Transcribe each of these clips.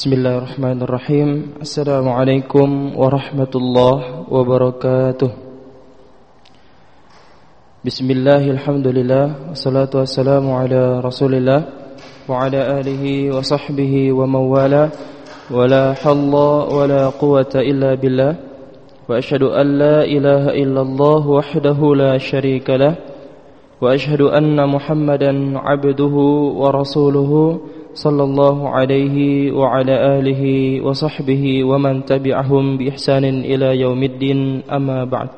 بسم الله الرحمن الرحيم السلام عليكم ورحمة الله وبركاته بسم الله الحمد لله والصلاة والسلام على رسول الله وعلى آله وصحبه ومن والاه ولا حل ولا قوة إلا بالله وأشهد أن لا إله إلا الله وحده لا شريك له وأشهد أن محمدا عبده ورسوله صلى الله عليه وعلى آله وصحبه ومن تبعهم بإحسان إلى يوم الدين. أما بعد.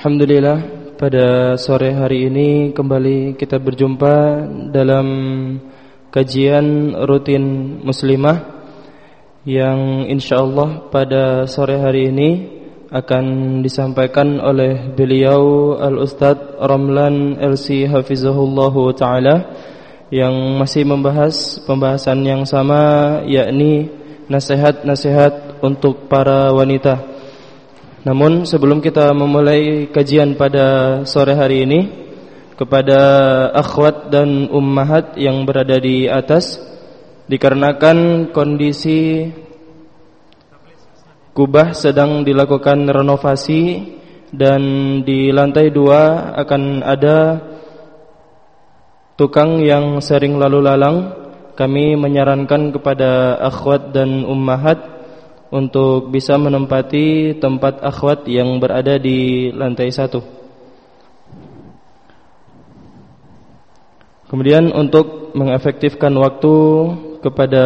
Alhamdulillah pada sore hari ini kembali kita berjumpa dalam kajian rutin muslimah yang insyaallah pada sore hari ini akan disampaikan oleh beliau Al-Ustadz Ramlan LC Hafizahullah Ta'ala yang masih membahas pembahasan yang sama yakni nasihat-nasihat untuk para wanita namun sebelum kita memulai kajian pada sore hari ini kepada akhwat dan ummahat yang berada di atas dikarenakan kondisi kubah sedang dilakukan renovasi dan di lantai dua akan ada tukang yang sering lalu lalang. Kami menyarankan kepada akhwat dan ummahat untuk bisa menempati tempat akhwat yang berada di lantai satu. Kemudian untuk mengefektifkan waktu kepada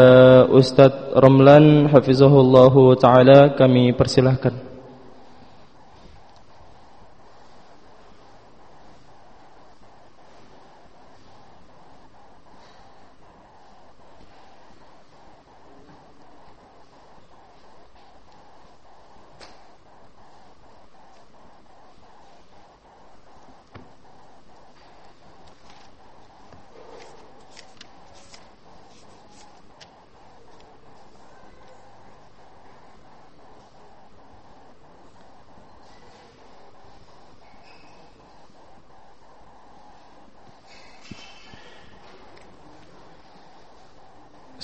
Ustadz Romlan Hafizahullah Ta'ala kami persilahkan.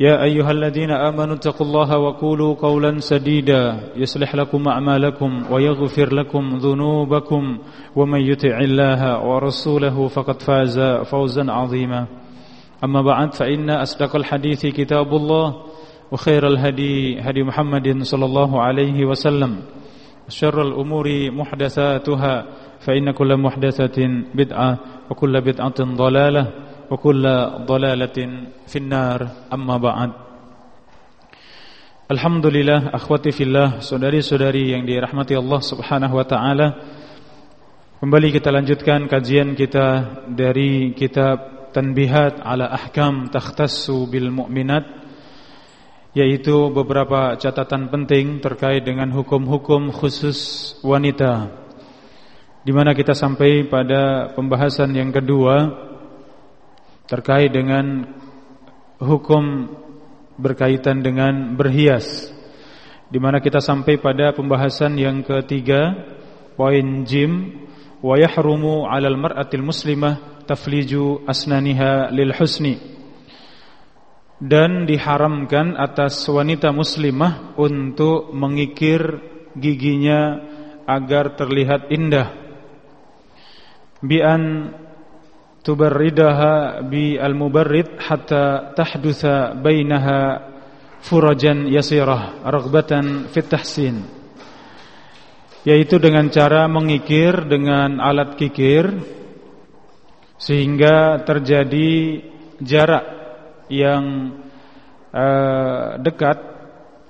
يا أيها الذين آمنوا اتقوا الله وقولوا قولا سديدا يصلح لكم أعمالكم ويغفر لكم ذنوبكم ومن يطع الله ورسوله فقد فاز فوزا عظيما. أما بعد فإن أصدق الحديث كتاب الله وخير الهدي هدي محمد صلى الله عليه وسلم. شر الأمور محدثاتها فإن كل محدثة بدعة وكل بدعة ضلالة. Wa kulla dalalatin finnar amma ba'd Alhamdulillah akhwati fillah saudari-saudari yang dirahmati Allah Subhanahu wa taala. Kembali kita lanjutkan kajian kita dari kitab Tanbihat ala Ahkam Takhtassu bil Mu'minat yaitu beberapa catatan penting terkait dengan hukum-hukum khusus wanita. Di mana kita sampai pada pembahasan yang kedua terkait dengan hukum berkaitan dengan berhias di mana kita sampai pada pembahasan yang ketiga poin jim wa yahrumu 'alal mar'atil muslimah tafliju asnaniha lil husni dan diharamkan atas wanita muslimah untuk mengikir giginya agar terlihat indah. Bi an bi al-mubarrid hatta tahdutha bainaha furajan yasirah raghbatan fit tahsin. Yaitu dengan cara mengikir dengan alat kikir sehingga terjadi jarak yang uh, dekat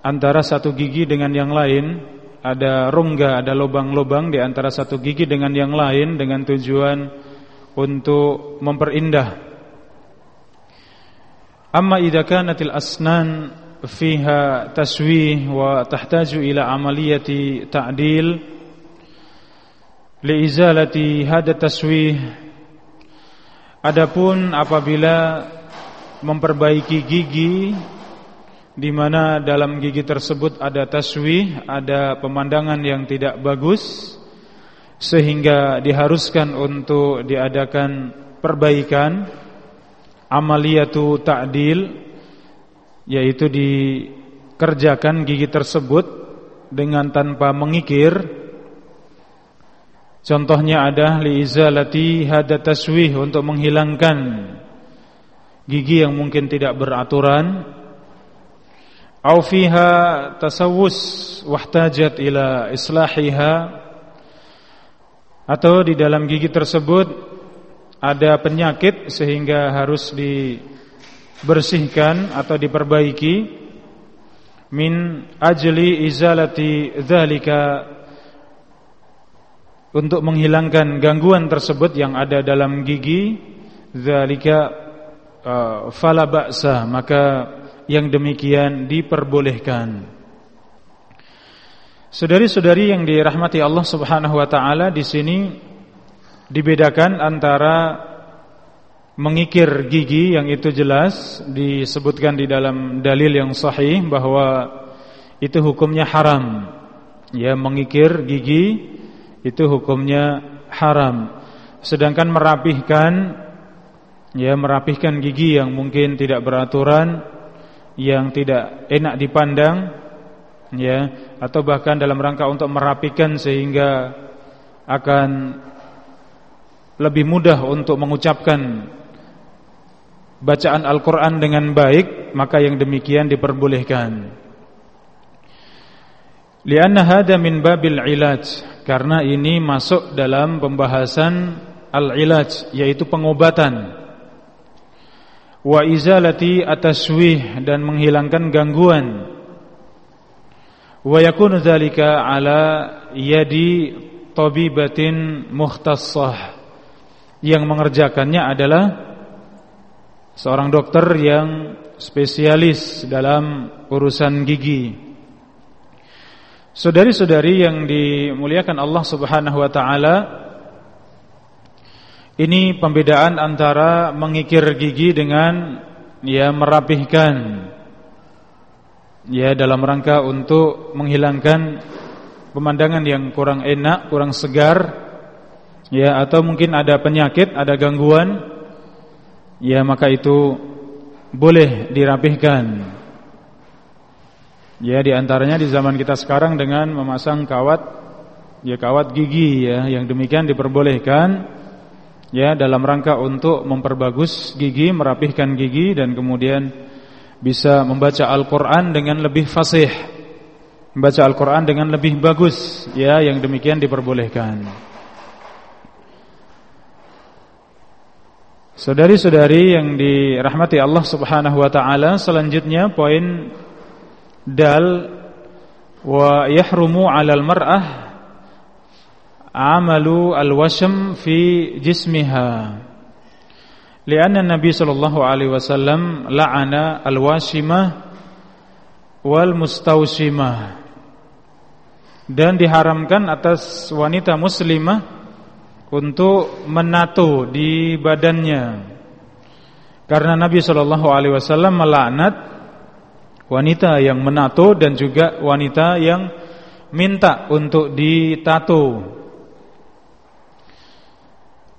antara satu gigi dengan yang lain. Ada rongga ada lubang-lubang di antara satu gigi dengan yang lain dengan tujuan untuk memperindah. Amma idza kanatil asnan fiha taswih wa tahtaju ila amaliyati ta'dil liizalati hada taswih. Adapun apabila memperbaiki gigi di mana dalam gigi tersebut ada taswih, ada pemandangan yang tidak bagus sehingga diharuskan untuk diadakan perbaikan amaliyatu ta'dil yaitu dikerjakan gigi tersebut dengan tanpa mengikir. Contohnya ada liizalati hada taswih untuk menghilangkan gigi yang mungkin tidak beraturan. Au fiha tasawus wahtajat ila islahiha atau di dalam gigi tersebut ada penyakit sehingga harus di bersihkan atau diperbaiki. Min ajli izalati dzalika. Untuk menghilangkan gangguan tersebut yang ada dalam gigi dzalika uh, fala ba'sa. Maka yang demikian diperbolehkan Saudari-saudari yang dirahmati Allah Subhanahu wa taala di sini dibedakan antara mengikir gigi yang itu jelas disebutkan di dalam dalil yang sahih bahwa itu hukumnya haram. Ya, mengikir gigi itu hukumnya haram. Sedangkan merapihkan ya merapihkan gigi yang mungkin tidak beraturan, yang tidak enak dipandang ya atau bahkan dalam rangka untuk merapikan sehingga akan lebih mudah untuk mengucapkan bacaan Al-Quran dengan baik Maka yang demikian diperbolehkan. Lianna hada min babil ilaj Karena ini masuk dalam pembahasan Al-ilaj Yaitu pengobatan. Wa izalati ataswih Dan menghilangkan gangguan Wa yakunu dhalika ala yadi Tabibatin muhtassah Yang mengerjakannya adalah seorang dokter yang spesialis dalam urusan gigi. Saudari-saudari yang dimuliakan Allah Subhanahu wa taala, ini pembedaan antara mengikir gigi dengan ya merapihkan ya dalam rangka untuk menghilangkan pemandangan yang kurang enak, kurang segar ya atau mungkin ada penyakit, ada gangguan ya maka itu boleh dirapihkan. Ya di antaranya di zaman kita sekarang dengan memasang kawat ya kawat gigi ya yang demikian diperbolehkan ya dalam rangka untuk memperbagus gigi, merapihkan gigi dan kemudian bisa membaca Al-Qur'an dengan lebih fasih. Membaca Al-Qur'an dengan lebih bagus ya yang demikian diperbolehkan. Saudari-saudari yang dirahmati Allah Subhanahu wa taala, selanjutnya poin dal wa yahrumu 'alal mar'ah amalu al-washm fi jismiha. Lianna Nabi sallallahu alaihi wasallam la'ana al-washimah wal mustawshimah. Dan diharamkan atas wanita muslimah untuk menato di badannya. Karena Nabi Shallallahu alaihi wasallam melaknat wanita yang menato dan juga wanita yang minta untuk ditato.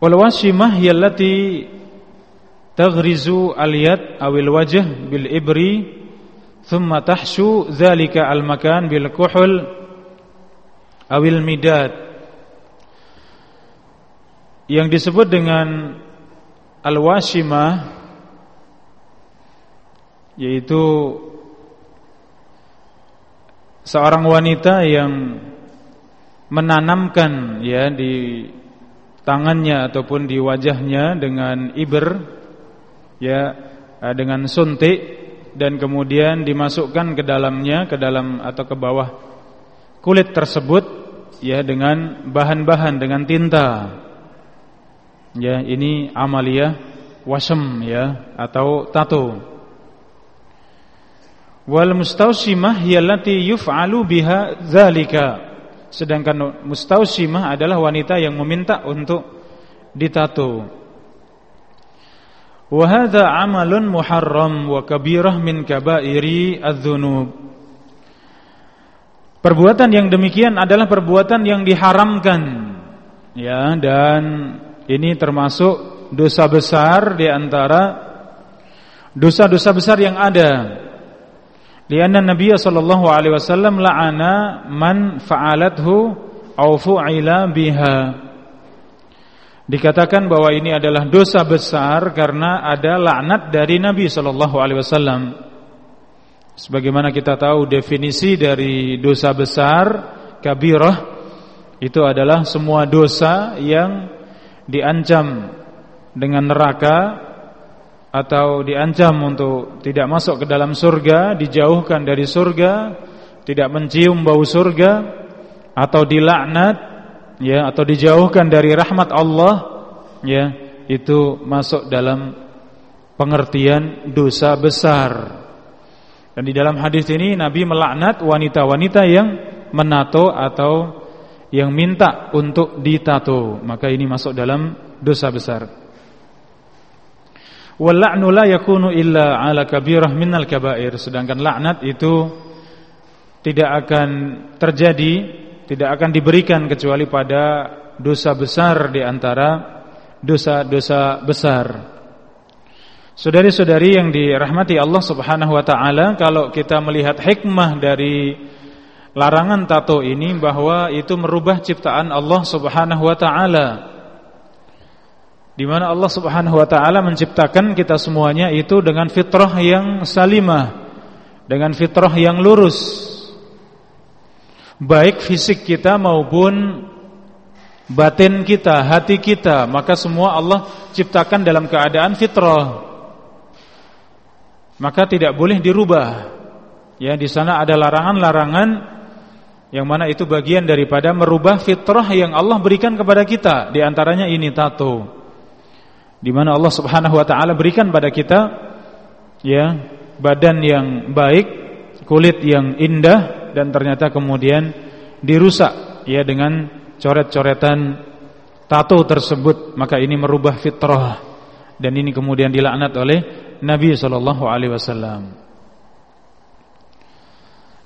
Wal wasimah yallati taghrizu al-yad awil wajh bil ibri thumma tahshu dzalika al-makan bil kuhul awil midad. Yang disebut dengan al-washimah yaitu seorang wanita yang menanamkan ya di tangannya ataupun di wajahnya dengan iber ya eh, dengan suntik dan kemudian dimasukkan ke dalamnya ke dalam atau ke bawah kulit tersebut ya dengan bahan-bahan dengan tinta ya ini amalia wasem ya atau tato Wal mustausimah yallati yuf'alu biha zalika. Sedangkan mustausimah adalah wanita yang meminta untuk ditato. Wa 'amalun muharram wa kabirah min kaba'iri adz-dzunub. Perbuatan yang demikian adalah perbuatan yang diharamkan. Ya, dan ini termasuk dosa besar di antara dosa-dosa besar yang ada Lianna Nabi sallallahu alaihi wasallam la'ana man fa'alathu aw fu'ila biha. Dikatakan bahwa ini adalah dosa besar karena ada laknat dari Nabi sallallahu alaihi wasallam. Sebagaimana kita tahu definisi dari dosa besar kabirah itu adalah semua dosa yang diancam dengan neraka atau diancam untuk tidak masuk ke dalam surga, dijauhkan dari surga, tidak mencium bau surga atau dilaknat ya atau dijauhkan dari rahmat Allah ya itu masuk dalam pengertian dosa besar. Dan di dalam hadis ini Nabi melaknat wanita-wanita yang menato atau yang minta untuk ditato, maka ini masuk dalam dosa besar. Wal la yakunu illa ala kabirah minal kabair. Sedangkan laknat itu tidak akan terjadi, tidak akan diberikan kecuali pada dosa besar di antara dosa-dosa besar. Saudari-saudari yang dirahmati Allah Subhanahu wa taala, kalau kita melihat hikmah dari larangan tato ini bahwa itu merubah ciptaan Allah Subhanahu wa taala di mana Allah Subhanahu wa taala menciptakan kita semuanya itu dengan fitrah yang salimah, dengan fitrah yang lurus. Baik fisik kita maupun batin kita, hati kita, maka semua Allah ciptakan dalam keadaan fitrah. Maka tidak boleh dirubah. Ya, di sana ada larangan-larangan yang mana itu bagian daripada merubah fitrah yang Allah berikan kepada kita, di antaranya ini tato di mana Allah Subhanahu wa taala berikan pada kita ya badan yang baik, kulit yang indah dan ternyata kemudian dirusak ya dengan coret-coretan tato tersebut, maka ini merubah fitrah dan ini kemudian dilaknat oleh Nabi sallallahu alaihi wasallam.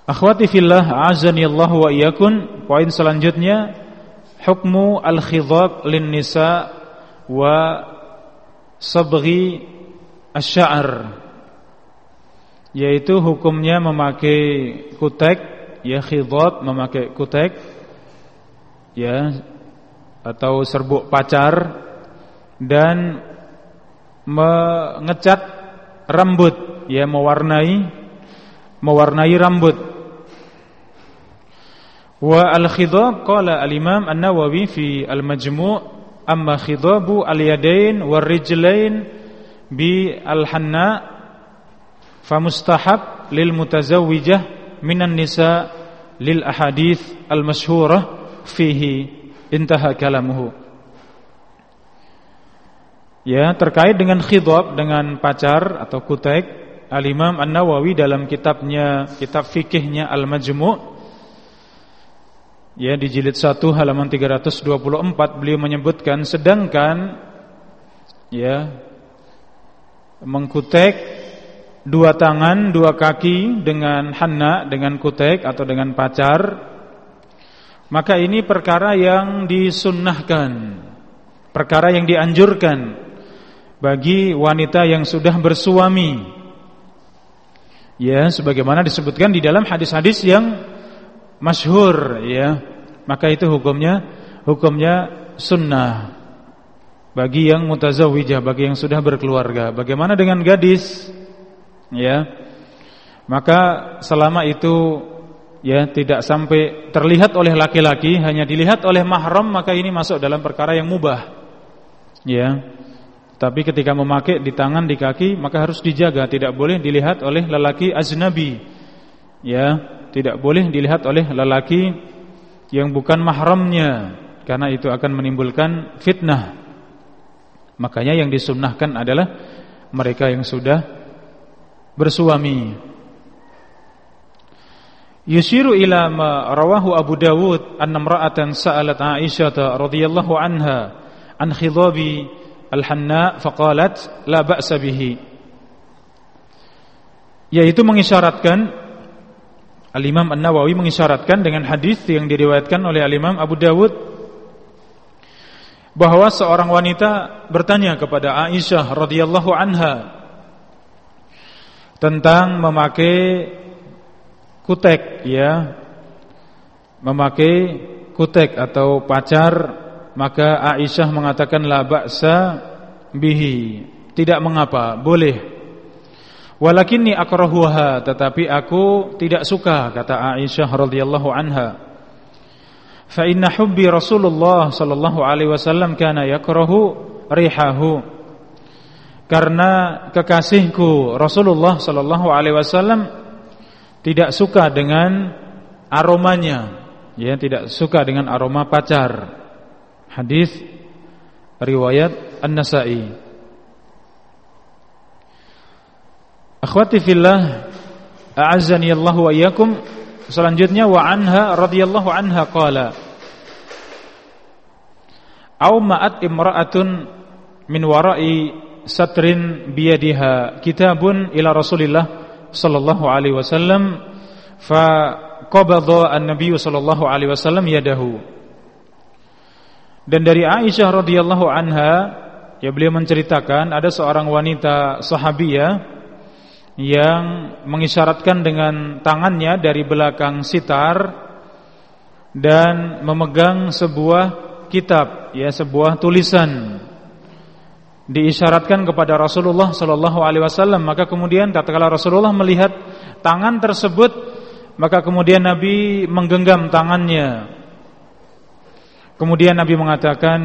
Akhwati fillah, azani Allah wa iyyakum. Poin selanjutnya hukmu al-khidab lin nisa wa sabghi asy'ar yaitu hukumnya memakai kutek ya khidab memakai kutek. Ya atau serbuk pacar. Dan mengecat rambut. Ya mewarnai mewarnai rambut. Wa al-khidab qala al-imam an-nawawi fi al-majmu' amma khidabu al-yadain war-rijlain bi al-hanna famustahab lil mutazawwijah minan nisa lil ahadith al-masyhurah fihi intaha kalamuhu. Ya terkait dengan khidab dengan pacar atau kutek al-imam an-nawawi dalam kitabnya kitab fikihnya al-majmu' Ya di jilid 1 halaman 324 beliau menyebutkan sedangkan ya mengkutek dua tangan, dua kaki dengan hanna, dengan kutek atau dengan pacar maka ini perkara yang disunnahkan, perkara yang dianjurkan bagi wanita yang sudah bersuami. Ya, sebagaimana disebutkan di dalam hadis-hadis yang masyhur ya. Maka itu hukumnya hukumnya sunnah bagi yang mutazawijah, bagi yang sudah berkeluarga. Bagaimana dengan gadis? Ya. Maka selama itu ya tidak sampai terlihat oleh laki-laki, hanya dilihat oleh mahram, maka ini masuk dalam perkara yang mubah. Ya. Tapi ketika memakai di tangan, di kaki, maka harus dijaga, tidak boleh dilihat oleh lelaki ajnabi. Ya, tidak boleh dilihat oleh lelaki yang bukan mahramnya karena itu akan menimbulkan fitnah. Makanya yang disunnahkan adalah mereka yang sudah bersuami. Yushiru ila ma rawahu Abu Dawud an imra'atan sa'alat Aisyah radhiyallahu anha an khidabi Al-Hanna faqalat la ba'sa bihi yaitu mengisyaratkan Al-Imam An-Nawawi mengisyaratkan dengan hadis yang diriwayatkan oleh Al-Imam Abu Dawud bahwa seorang wanita bertanya kepada Aisyah radhiyallahu anha tentang memakai kutek ya memakai kutek atau pacar maka Aisyah mengatakan la ba'sa bihi, tidak mengapa, boleh. Walakinni akrahuha, tetapi aku tidak suka kata Aisyah radhiyallahu anha. Fa inna hubbi Rasulullah sallallahu alaihi wasallam kana yakrahu rihahu. Karena kekasihku Rasulullah sallallahu alaihi wasallam tidak suka dengan aromanya, ya tidak suka dengan aroma pacar. Hadis riwayat An-Nasa'i. Akhwati fillah, a'azzani Allah wa iyyakum. Selanjutnya wa anha radhiyallahu anha qala Au ma'at imra'atun min wara'i satrin biyadiha kitabun ila Rasulillah sallallahu alaihi wasallam fa qabadha an-nabiy sallallahu alaihi wasallam yadahu. Dan dari Aisyah radhiyallahu anha, ya beliau menceritakan ada seorang wanita sahabiyah yang mengisyaratkan dengan tangannya dari belakang sitar dan memegang sebuah kitab, ya sebuah tulisan diisyaratkan kepada Rasulullah sallallahu alaihi wasallam maka kemudian tatkala Rasulullah melihat tangan tersebut maka kemudian Nabi menggenggam tangannya Kemudian Nabi mengatakan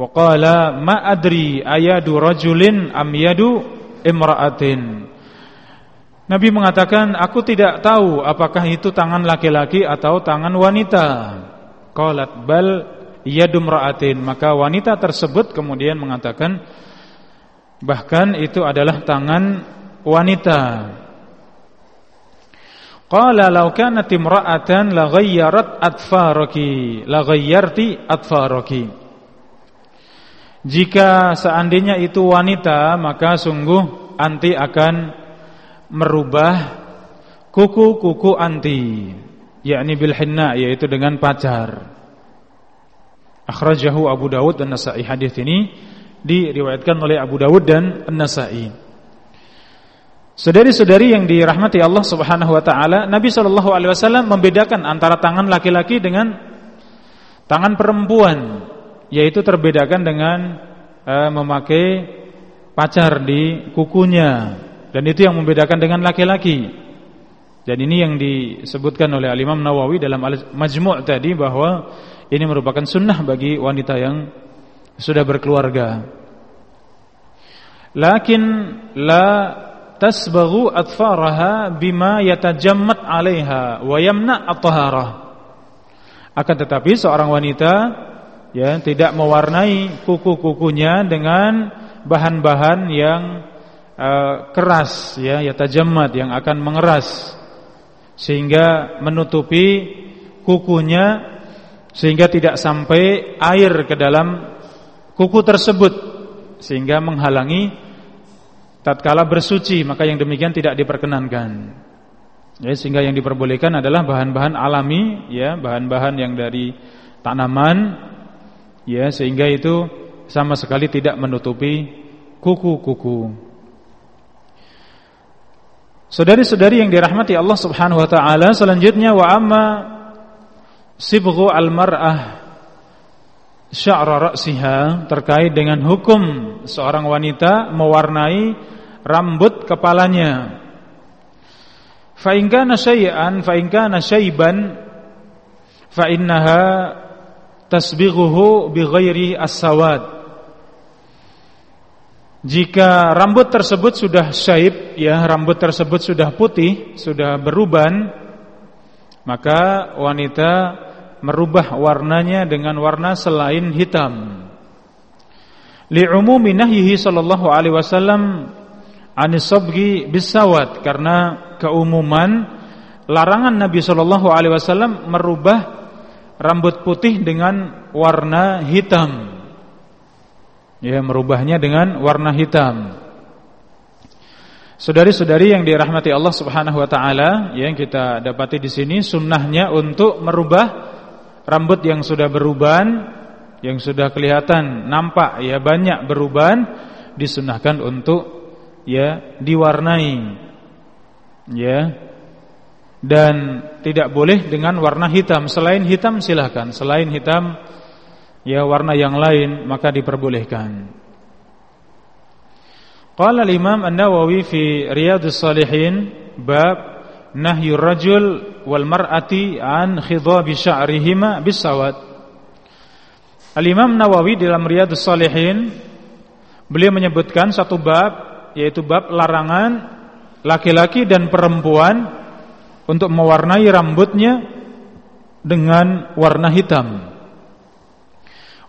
waqala ma adri ayadu rajulin am yadu imra'atin. Nabi mengatakan aku tidak tahu apakah itu tangan laki-laki atau tangan wanita. Qalat bal yadum ra'atin. Maka wanita tersebut kemudian mengatakan bahkan itu adalah tangan wanita. Qala law kanat imra'atan la ghayyarat atfaraki la ghayyarti atfaraki Jika seandainya itu wanita maka sungguh anti akan merubah kuku-kuku anti yakni bil yaitu dengan pacar Akhrajahu Abu Dawud dan Nasa'i. Hadis ini diriwayatkan oleh Abu Dawud dan An-Nasa'i Saudari-saudari yang dirahmati Allah Subhanahu wa taala, Nabi Shallallahu alaihi wasallam membedakan antara tangan laki-laki dengan tangan perempuan, yaitu terbedakan dengan uh, memakai pacar di kukunya. Dan itu yang membedakan dengan laki-laki. Dan ini yang disebutkan oleh Al-Imam Nawawi dalam Majmu' tadi bahwa ini merupakan sunnah bagi wanita yang sudah berkeluarga. Lakin la tasbaghu atfaraha bima yatajammat 'alaiha wa yamna at-taharah. Akan tetapi seorang wanita ya tidak mewarnai kuku-kukunya dengan bahan-bahan yang uh, keras ya yatajammat yang akan mengeras sehingga menutupi kukunya sehingga tidak sampai air ke dalam kuku tersebut sehingga menghalangi tatkala bersuci maka yang demikian tidak diperkenankan. Ya, sehingga yang diperbolehkan adalah bahan-bahan alami ya, bahan-bahan yang dari tanaman ya sehingga itu sama sekali tidak menutupi kuku-kuku. Saudari-saudari yang dirahmati Allah Subhanahu wa taala, selanjutnya wa amma sibghu al-mar'ah sya'ra ra'siha terkait dengan hukum seorang wanita mewarnai rambut kepalanya. Fa in kana syai'an fa in kana syaiban fa innaha tasbighuhu bi ghairi as-sawad. Jika rambut tersebut sudah syaib, ya rambut tersebut sudah putih, sudah beruban, maka wanita merubah warnanya dengan warna selain hitam. Li'umumi nahyihi sallallahu alaihi wasallam bisawat karena keumuman larangan Nabi sallallahu alaihi wasallam merubah rambut putih dengan warna hitam ya merubahnya dengan warna hitam. Saudari-saudari yang dirahmati Allah Subhanahu wa taala, yang kita dapati di sini sunnahnya untuk merubah rambut yang sudah beruban, yang sudah kelihatan nampak ya banyak beruban disunahkan untuk ya diwarnai. Ya. Dan tidak boleh dengan warna hitam. Selain hitam silahkan Selain hitam ya warna yang lain maka diperbolehkan. Qala al-Imam An-Nawawi fi Riyadhus Shalihin bab nahyur rajul wal mar'ati an khidhabi sya'rihima bisawad. Al-Imam Nawawi dalam Riyadhus Shalihin beliau menyebutkan satu bab yaitu bab larangan laki-laki dan perempuan untuk mewarnai rambutnya dengan warna hitam.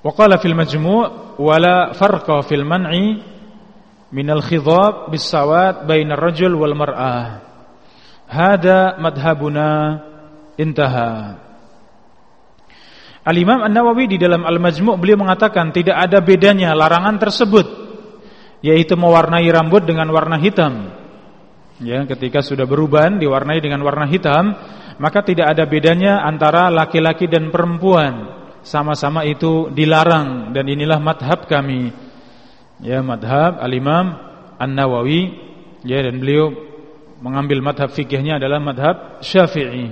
Wa qala fil majmu' wala farqa fil man'i minal khidab bisawat bainar rajul wal mar'ah. Hada madhabuna intaha. Al-Imam An-Nawawi di dalam Al-Majmu' beliau mengatakan tidak ada bedanya larangan tersebut yaitu mewarnai rambut dengan warna hitam. Ya, ketika sudah beruban diwarnai dengan warna hitam, maka tidak ada bedanya antara laki-laki dan perempuan. Sama-sama itu dilarang dan inilah madhab kami ya madhab al-imam an-nawawi. Ya dan beliau mengambil madhab fikihnya adalah madhab syafi'i.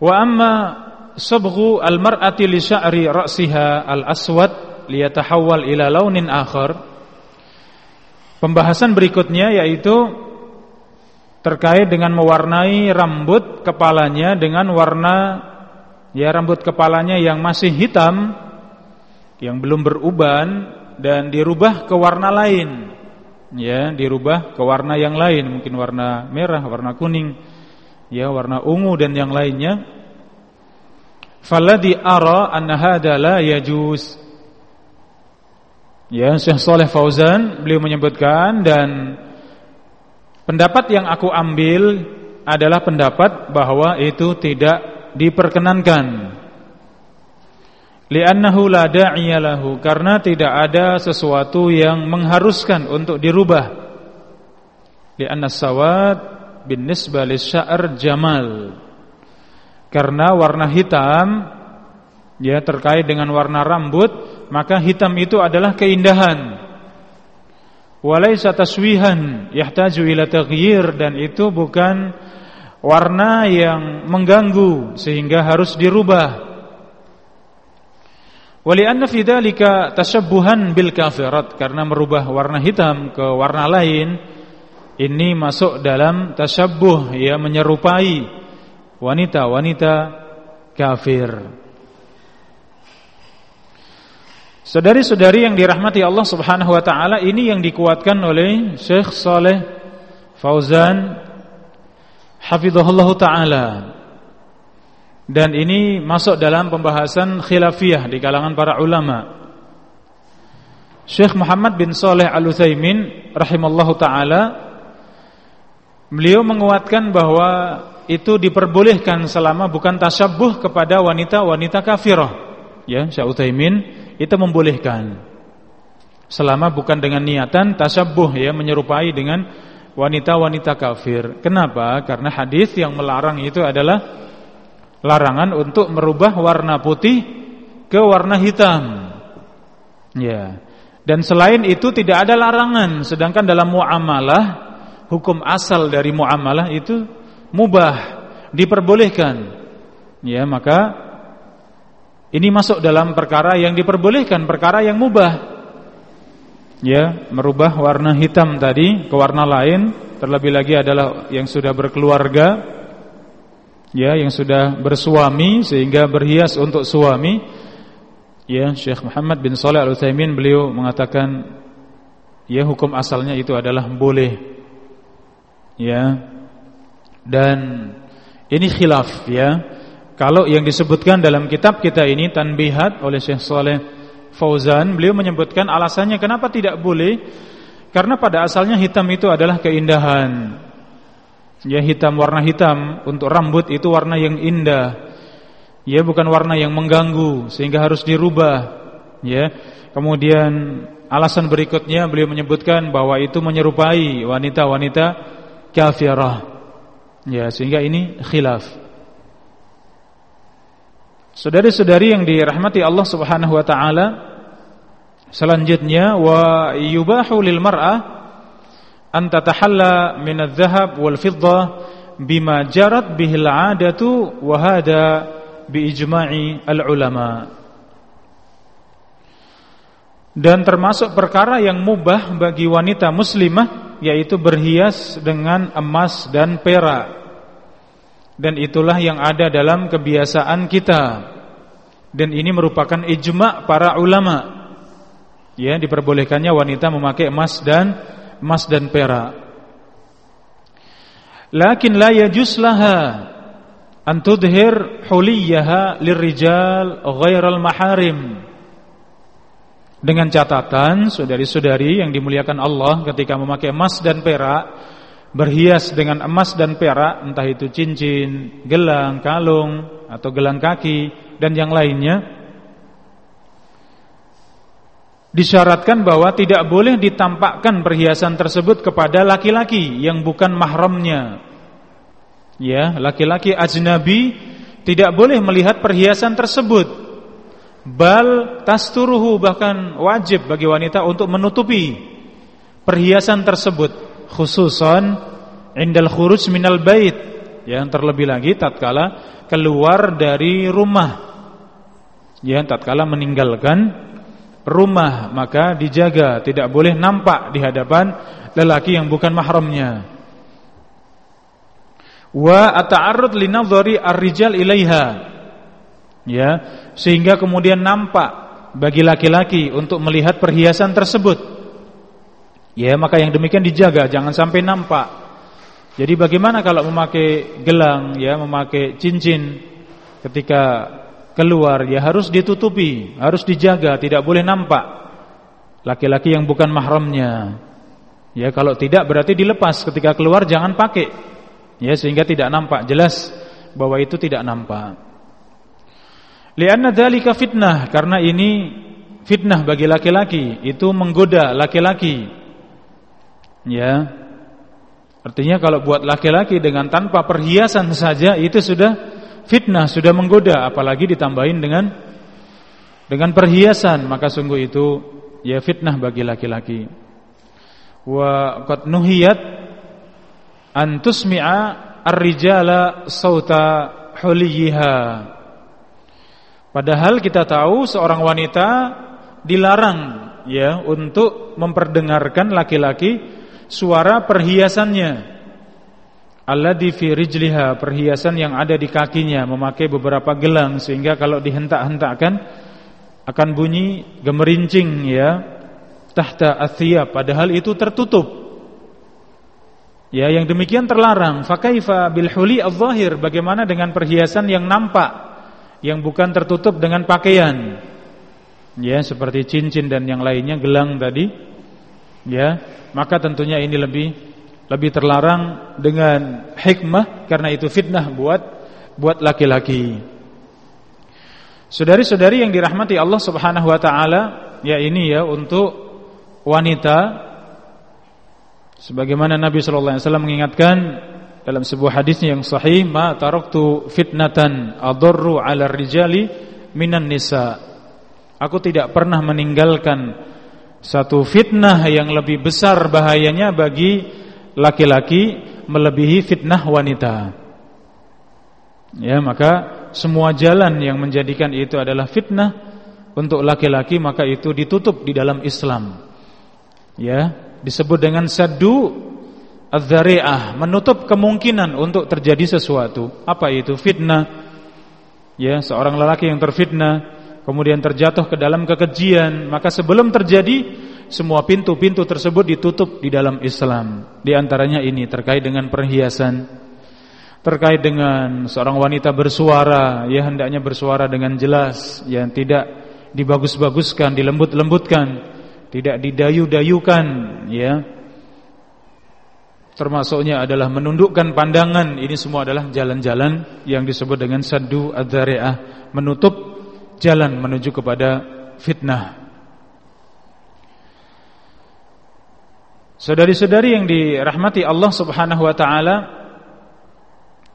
Wa amma sabghu al-mar'ati li sya'ri ra'siha al-aswad liyatahawwal ila launin akhar. Pembahasan berikutnya yaitu terkait dengan mewarnai rambut kepalanya dengan warna ya rambut kepalanya yang masih hitam yang belum beruban dan dirubah ke warna lain. Ya dirubah ke warna yang lain mungkin warna merah warna kuning ya warna ungu dan yang lainnya. Falladhi ara anna hadha la yajuz. Ya Syekh Saleh Fauzan beliau menyebutkan dan pendapat yang aku ambil adalah pendapat bahwa itu tidak diperkenankan li'annahu la da'iya lahu. Karena tidak ada sesuatu yang mengharuskan untuk dirubah. Li'anna sawad bin nisbah lisya'ar jamal. Karena warna hitam ya terkait dengan warna rambut maka hitam itu adalah keindahan. Walaysa taswihan yahtaju ila taghyir dan itu bukan warna yang mengganggu sehingga harus dirubah. Walianna fi dzalika tashabbuhan bil kafirat karena merubah warna hitam ke warna lain ini masuk dalam tashabbuh ya menyerupai wanita-wanita kafir. Saudari-saudari yang dirahmati Allah Subhanahu wa taala ini yang dikuatkan oleh Syekh Saleh Fauzan hafizahullah taala. Dan ini masuk dalam pembahasan khilafiyah di kalangan para ulama. Syekh Muhammad bin Saleh Al-Utsaimin rahimallahu taala beliau menguatkan bahwa itu diperbolehkan selama bukan tasabuh kepada wanita-wanita kafirah. Ya, Syekh Utsaimin itu membolehkan. Selama bukan dengan niatan tasabuh ya menyerupai dengan wanita-wanita kafir. Kenapa? Karena hadis yang melarang itu adalah larangan untuk merubah warna putih ke warna hitam. Ya. Dan selain itu tidak ada larangan, sedangkan dalam muamalah hukum asal dari muamalah itu mubah, diperbolehkan. Ya, maka ini masuk dalam perkara yang diperbolehkan, perkara yang mubah. Ya, merubah warna hitam tadi ke warna lain, terlebih lagi adalah yang sudah berkeluarga, ya, yang sudah bersuami sehingga berhias untuk suami. Ya Syekh Muhammad bin Saleh Al-Utsaimin beliau mengatakan ya hukum asalnya itu adalah boleh. Ya. Dan ini khilaf ya. Kalau yang disebutkan dalam kitab kita ini tanbihat oleh Syekh Saleh Fauzan beliau menyebutkan alasannya kenapa tidak boleh. Karena pada asalnya hitam itu adalah keindahan ya hitam warna hitam. Untuk rambut itu warna yang indah. Ya bukan warna yang mengganggu sehingga harus dirubah. Ya kemudian alasan berikutnya beliau menyebutkan bahwa itu menyerupai wanita-wanita kafirah. Ya sehingga ini khilaf. Saudari-saudari yang dirahmati Allah Subhanahu wa taala selanjutnya wa yubahu lil mar'ah an tatahalla min adh-dhahab wal fiddah bima jarat bihil 'adatu wa hada biijma'i al-ulama dan termasuk perkara yang mubah bagi wanita muslimah yaitu berhias dengan emas dan perak. Dan itulah yang ada dalam kebiasaan kita. Dan ini merupakan ijma' para ulama. Ya diperbolehkannya wanita memakai emas dan emas dan perak lakin la yajuz laha antudhir huliyaha lirrijal ghairal maharim. Dengan catatan saudari-saudari yang dimuliakan Allah ketika memakai emas dan perak berhias dengan emas dan perak entah itu cincin, gelang, kalung atau gelang kaki dan yang lainnya disyaratkan bahwa tidak boleh ditampakkan perhiasan tersebut kepada laki-laki yang bukan mahramnya. Ya laki-laki ajnabi tidak boleh melihat perhiasan tersebut. Bal tasturuhu bahkan wajib bagi wanita untuk menutupi perhiasan tersebut khususan indal khuruj minal bait. Yang terlebih lagi tatkala keluar dari rumah. Ya tatkala meninggalkan rumah maka dijaga tidak boleh nampak di hadapan lelaki yang bukan mahramnya. Wa ata'arrud linadhari ar-rijal ilaiha. Ya sehingga kemudian nampak bagi laki-laki untuk melihat perhiasan tersebut. Ya maka yang demikian dijaga jangan sampai nampak. Jadi bagaimana kalau memakai gelang ya memakai cincin ketika keluar ya harus ditutupi harus dijaga tidak boleh nampak laki-laki yang bukan mahramnya ya kalau tidak berarti dilepas ketika keluar jangan pakai ya sehingga tidak nampak jelas bahwa itu tidak nampak. Lianna dzalika fitnah karena ini fitnah bagi laki-laki, itu menggoda laki-laki. Ya. Artinya kalau buat laki-laki dengan tanpa perhiasan saja itu sudah fitnah, sudah menggoda apalagi ditambahin dengan dengan perhiasan, maka sungguh itu ya fitnah bagi laki-laki. Wa qad nuhiyat antusmi'a ar-rijala sauta huliyiha. Padahal kita tahu seorang wanita dilarang ya untuk memperdengarkan laki-laki suara perhiasannya. Alladhi fi rijliha, perhiasan yang ada di kakinya memakai beberapa gelang sehingga kalau dihentak-hentakkan akan bunyi gemerincing ya tahta athiyab padahal itu tertutup Ya, yang demikian terlarang. Fakaifa bil huli adh-dhahir? Bagaimana dengan perhiasan yang nampak yang bukan tertutup dengan pakaian? Ya, seperti cincin dan yang lainnya, gelang tadi. Ya, maka tentunya ini lebih lebih terlarang dengan hikmah karena itu fitnah buat buat laki-laki. Saudari-saudari yang dirahmati Allah Subhanahu wa taala, ya ini ya untuk wanita Sebagaimana Nabi sallallahu alaihi wasallam mengingatkan dalam sebuah hadisnya yang sahih, "Ma taraktu fitnatan adarru 'ala rijali minan nisa." Aku tidak pernah meninggalkan Satu fitnah yang lebih besar bahayanya bagi laki-laki melebihi fitnah wanita. Ya, maka semua jalan yang menjadikan itu adalah fitnah untuk laki-laki maka itu ditutup di dalam Islam. Ya, disebut dengan saddu adzari'ah, menutup kemungkinan untuk terjadi sesuatu. Apa itu? Fitnah. Ya, seorang lelaki yang terfitnah kemudian terjatuh ke dalam kekejian, maka sebelum terjadi semua pintu-pintu tersebut ditutup di dalam Islam. Di antaranya ini terkait dengan perhiasan, terkait dengan seorang wanita bersuara, ya hendaknya bersuara dengan jelas, yang tidak dibagus-baguskan, dilembut-lembutkan, tidak didayu-dayukan, ya. Termasuknya adalah menundukkan pandangan. Ini semua adalah jalan-jalan yang disebut dengan saddu adzari'ah, menutup jalan menuju kepada fitnah. Saudari-saudari yang dirahmati Allah Subhanahu wa taala,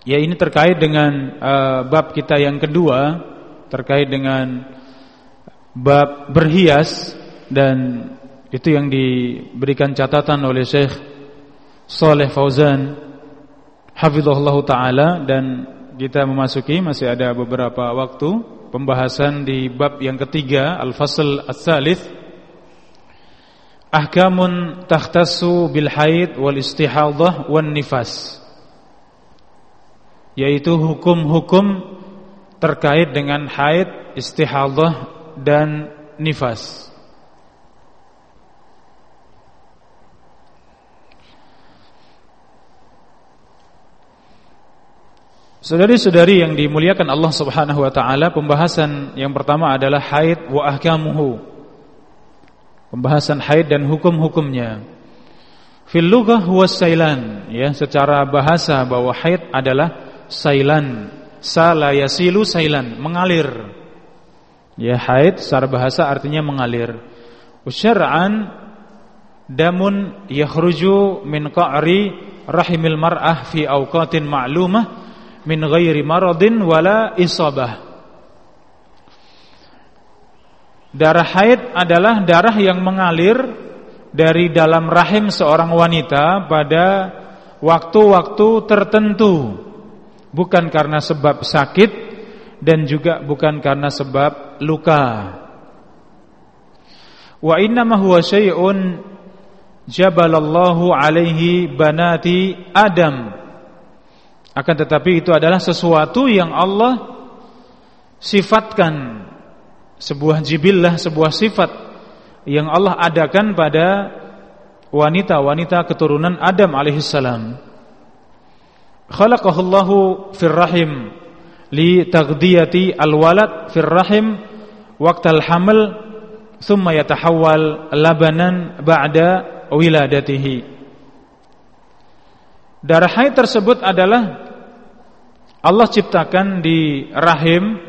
ya ini terkait dengan uh, bab kita yang kedua, terkait dengan bab berhias dan itu yang diberikan catatan oleh Syekh Saleh Fauzan hafizahullah taala dan kita memasuki masih ada beberapa waktu pembahasan di bab yang ketiga Al-Fasl Ats-Tsalits Ahkamun takhtassu bil haid wal istihadhah wan nifas yaitu hukum-hukum terkait dengan haid, istihadhah dan nifas. Saudari-saudari yang dimuliakan Allah Subhanahu wa taala, pembahasan yang pertama adalah haid wa ahkamuhu. Pembahasan haid dan hukum-hukumnya. Fil lughah huwa sailan, ya, secara bahasa bahwa haid adalah sailan. Sala yasilu sailan, mengalir. Ya, haid secara bahasa artinya mengalir. Usyar'an damun yakhruju min qa'ri rahimil mar'ah fi awqatin ma'lumah min ghairi maradin wala isabah. Darah haid adalah darah yang mengalir dari dalam rahim seorang wanita pada waktu-waktu tertentu. Bukan karena sebab sakit dan juga bukan karena sebab luka. Wa innama huwa syai'un jabalallahu alaihi banati Adam akan tetapi itu adalah sesuatu yang Allah sifatkan sebuah jibillah, sebuah sifat yang Allah adakan pada wanita-wanita keturunan Adam alaihissalam. Khalaqahullahu fir rahim li taghdiyati alwalad fir rahim waqtal haml thumma yatahawwal labanan ba'da wiladatihi. Darah haid tersebut adalah Allah ciptakan di rahim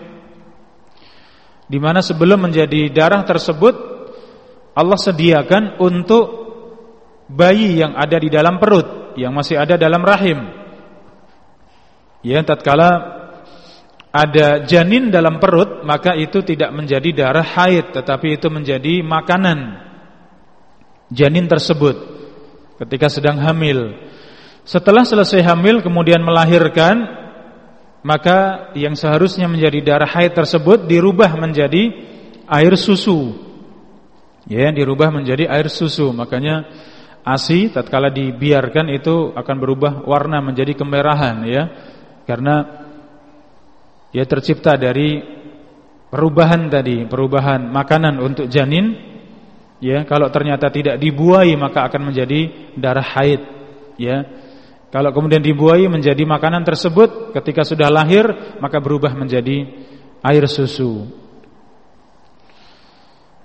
di mana sebelum menjadi darah tersebut Allah sediakan untuk bayi yang ada di dalam perut yang masih ada dalam rahim. Ya, tatkala ada janin dalam perut, maka itu tidak menjadi darah haid tetapi itu menjadi makanan janin tersebut ketika sedang hamil. Setelah selesai hamil kemudian melahirkan maka yang seharusnya menjadi darah haid tersebut dirubah menjadi air susu. Ya, dirubah menjadi air susu. Makanya ASI tatkala dibiarkan itu akan berubah warna menjadi kemerahan ya. Karena ya tercipta dari perubahan tadi, perubahan makanan untuk janin. Ya, kalau ternyata tidak dibuai maka akan menjadi darah haid ya. Kalau kemudian dibuai menjadi makanan tersebut ketika sudah lahir maka berubah menjadi air susu.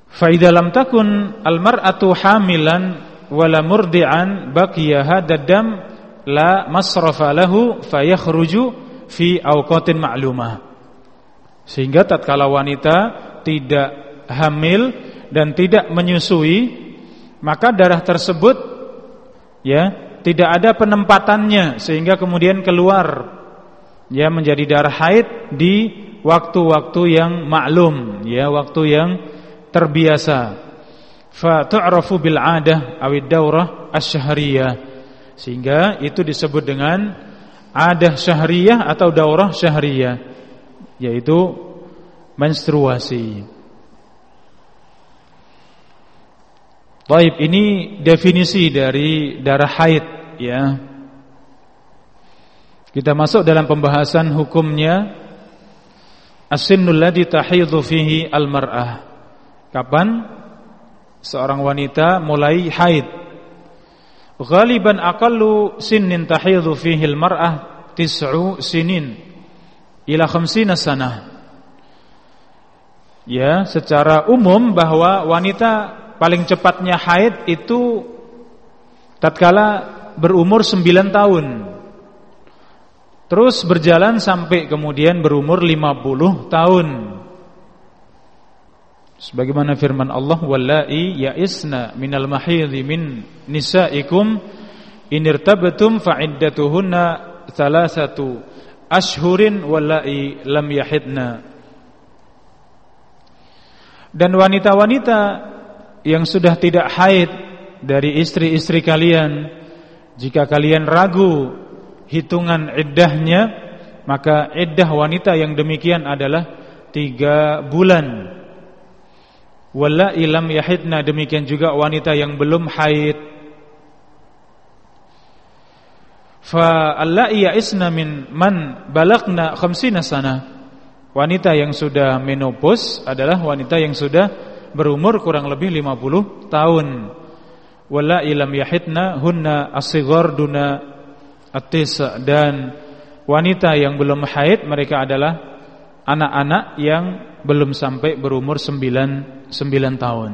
Fa idza lam takun al-mar'atu hamilan wala murdi'an baqiya hadzal dam la masrafa lahu fayakhruju fi awqatin ma'lumah. Sehingga tatkala wanita tidak hamil dan tidak menyusui maka darah tersebut ya tidak ada penempatannya sehingga kemudian keluar. Ya menjadi darah haid di waktu-waktu yang maklum ya waktu yang terbiasa. Fa tu'rafu bil 'adah aw daurah sehingga itu disebut dengan adah syahriyah atau daurah syahriyah yaitu menstruasi. Baik, ini definisi dari darah haid ya. Kita masuk dalam pembahasan hukumnya As-sinnul ladzi tahidhu fihi al-mar'ah. Kapan seorang wanita mulai haid? Ghaliban aqallu sinnin tahidhu fihi al-mar'ah tis'u sinin ila khamsina sanah. Ya, secara umum bahwa wanita paling cepatnya haid itu tatkala berumur 9 tahun. Terus berjalan sampai kemudian berumur 50 tahun. Sebagaimana firman Allah wallahi ya'isna minal mahidhi min nisaikum in irtabtum fa'iddatuhunna thalathatu ashhurin wallahi lam yahidna. Dan wanita-wanita yang sudah tidak haid dari istri-istri kalian jika kalian ragu hitungan iddahnya maka iddah wanita yang demikian adalah tiga bulan. Wala ilam yahidna demikian juga wanita yang belum haid. Fa allai ya'isna min man balagna khamsina sana. Wanita yang sudah menopause adalah wanita yang sudah berumur kurang lebih 50 tahun wala ilam yahidna hunna as-sighar duna atis dan wanita yang belum haid mereka adalah anak-anak yang belum sampai berumur 9 9 tahun.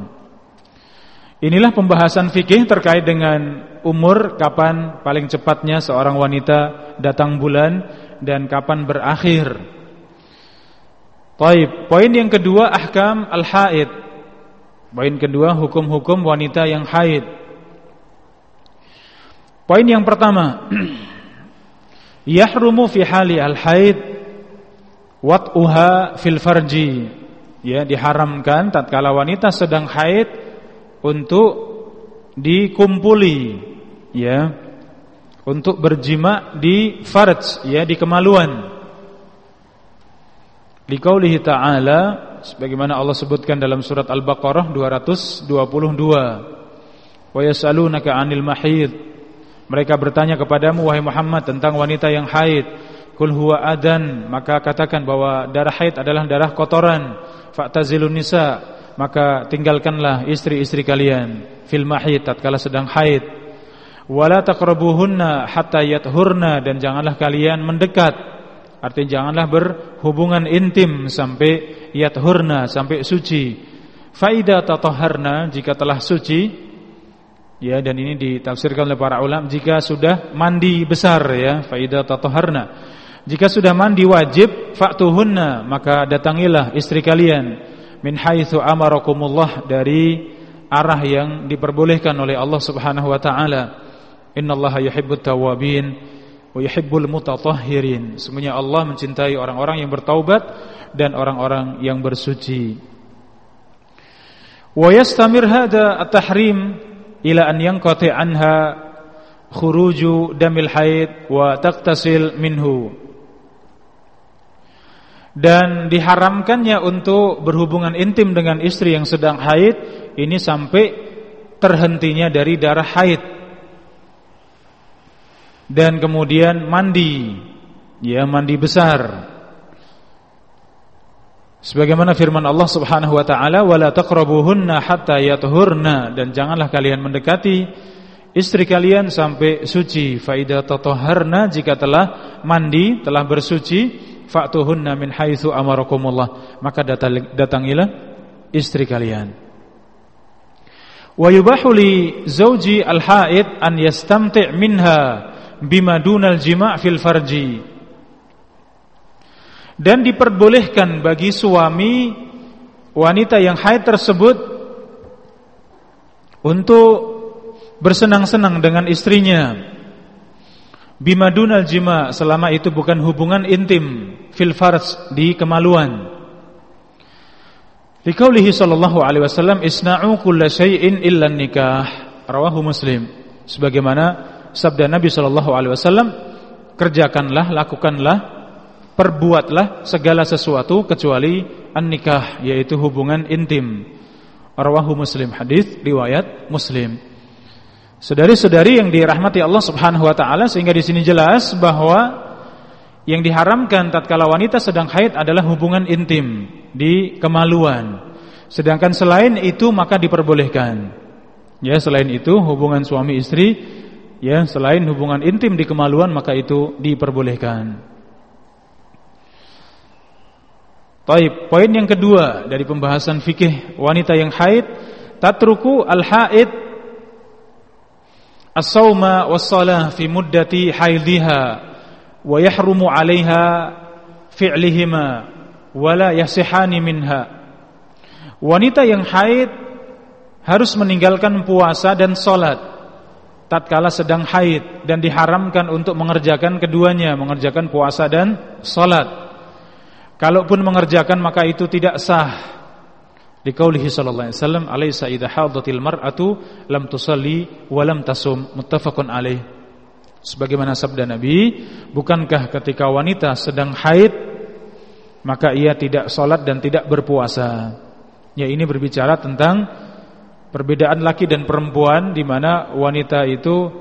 Inilah pembahasan fikih terkait dengan umur kapan paling cepatnya seorang wanita datang bulan dan kapan berakhir. Baik, poin yang kedua ahkam al-haid. Poin kedua hukum-hukum wanita yang haid. Poin yang pertama Yahrumu fi hali al-haid Wat'uha fil farji. Ya diharamkan tatkala wanita sedang haid Untuk dikumpuli. Ya Untuk berjima di farj Ya di kemaluan. Liqaulihi ta'ala Sebagaimana Allah sebutkan dalam surat Al-Baqarah 222 Wa yas'alunaka 'anil mahid mereka bertanya kepadamu wahai Muhammad tentang wanita yang haid. Kul huwa adan, maka katakan bahwa darah haid adalah darah kotoran. Fa'tazilun nisa, maka tinggalkanlah istri-istri kalian fil mahid tatkala sedang haid. Wala taqrabuhunna hatta yathurna dan janganlah kalian mendekat. Artinya janganlah berhubungan intim sampai yathurna sampai suci. Faida tatahharna jika telah suci Ya dan ini ditafsirkan oleh para ulama jika sudah mandi besar ya faidah tatoharna. Jika sudah mandi wajib faktuhunna maka datangilah istri kalian min haitsu amarakumullah dari arah yang diperbolehkan oleh Allah Subhanahu wa taala. Innallaha yuhibbut tawwabin wa yuhibbul mutatahhirin. Semuanya Allah mencintai orang-orang yang bertaubat dan orang-orang yang bersuci. Wa yastamir hada at-tahrim ila an yanqati anha khuruju damil haid wa taqtasil minhu dan diharamkannya untuk berhubungan intim dengan istri yang sedang haid ini sampai terhentinya dari darah haid dan kemudian mandi ya mandi besar Sebagaimana firman Allah Subhanahu wa taala, "Wala taqrabuhunna hatta yatuhurna" dan janganlah kalian mendekati istri kalian sampai suci. Fa idza tatahharna jika telah mandi, telah bersuci, fa'tuhunna min haitsu amarakumullah. Maka datangilah istri kalian. Wa yubahu li zawji al-haid an yastamti' minha bima dunal jima' fil farji dan diperbolehkan bagi suami wanita yang haid tersebut untuk bersenang-senang dengan istrinya bimadunal jima selama itu bukan hubungan intim fil farj di kemaluan Liqaulihi sallallahu alaihi wasallam isna'u kulla syai'in illa nikah. Rawahu Muslim. Sebagaimana sabda Nabi sallallahu alaihi wasallam, kerjakanlah, lakukanlah, perbuatlah segala sesuatu kecuali an-nikah yaitu hubungan intim. Rawahu Muslim hadis riwayat Muslim. Saudari-saudari yang dirahmati Allah Subhanahu wa taala sehingga di sini jelas bahwa yang diharamkan tatkala wanita sedang haid adalah hubungan intim di kemaluan. Sedangkan selain itu maka diperbolehkan. Ya, selain itu hubungan suami istri ya, selain hubungan intim di kemaluan maka itu diperbolehkan. Baik, poin yang kedua dari pembahasan fikih wanita yang haid, tatruku al-haid as-sawma was-salah fi muddati haidhiha wa yahrumu 'alayha fi'lihima wa la yasihani minha. Wanita yang haid harus meninggalkan puasa dan salat tatkala sedang haid dan diharamkan untuk mengerjakan keduanya, mengerjakan puasa dan salat. Kalaupun mengerjakan maka itu tidak sah Liqaulihi sallallahu alaihi wasallam, "Alaysa idza hadatil mar'atu lam tusalli wa lam tasum." Muttafaqun alaih. Sebagaimana sabda Nabi, bukankah ketika wanita sedang haid maka ia tidak salat dan tidak berpuasa? Ya ini berbicara tentang perbedaan laki dan perempuan di mana wanita itu